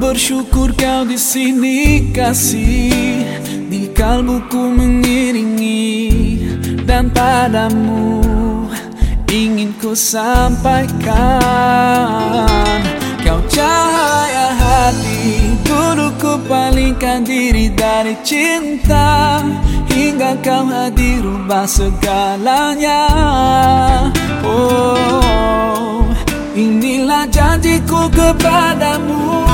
bersyukur kau di sini kasih. Di kalbuku mengiringi Dan padamu ingin ku sampaikan. Kau cahaya hati Dulu ku palingkan diri dari cinta. Hingga kau hadir rubah segalanya. Oh Inilah janjiku kepadamu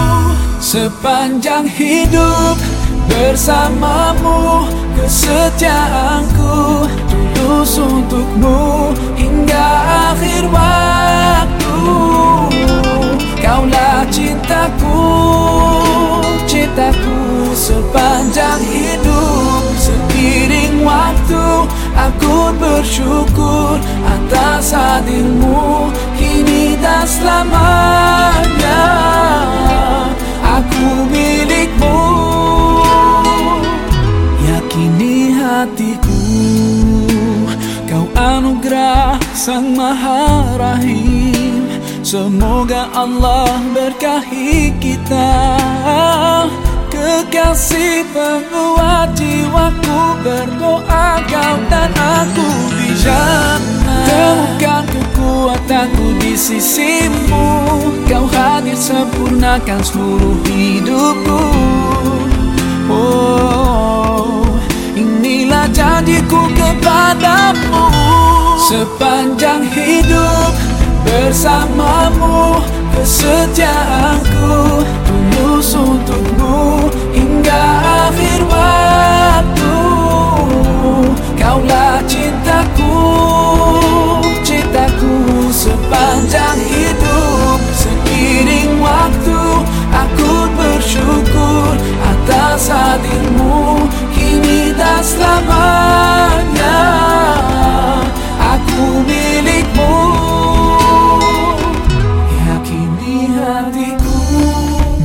Sepanjang hidup bersamamu Kesetiaanku tulus untukmu Hingga akhir waktu. Kaulah cintaku Cintaku sepanjang hidup. Seiring waktu Aku bersyukur atas hadirmu sang maha rahim. Semoga Allah berkahi kita. Kekasih penguat jiwaku Berdoa kau dan aku di Temukan kekuatanku di sisimu. Kau hadir sempurnakan seluruh hidupku. Oh, inilah janjiku kepadamu Sepanjang hidup bersamamu Kesetiaanku tulus untukmu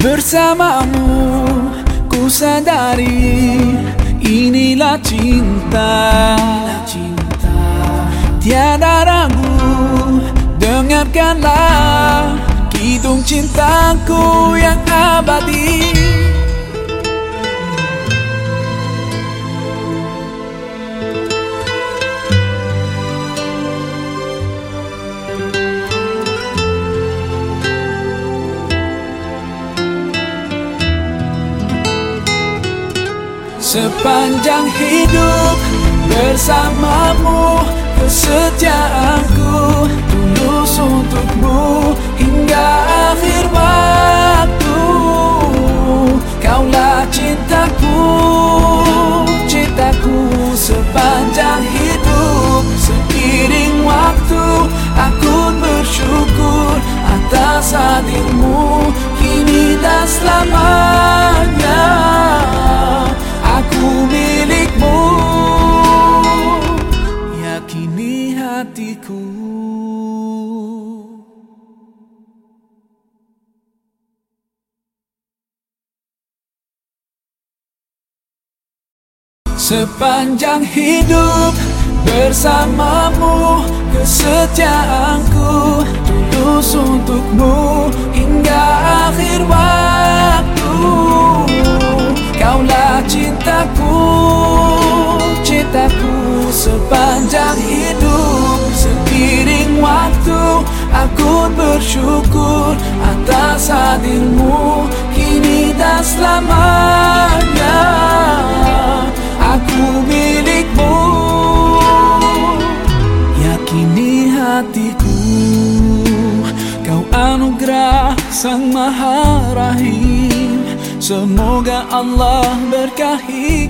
Bersamamu ku sadari Inilah cinta. Tiada ragu Dengarkanlah Kidung cintaku yang abadi Sepanjang hidup bersamamu Kesetiaanku Sepanjang hidup bersamamu Kesetiaanku tulus untukmu Hingga akhir waktu. Kaulah cintaku Cintaku sepanjang hidup. Seiring waktu Aku bersyukur atas hadirmu. Kini dan selamanya sang maha rahim Semoga Allah berkahi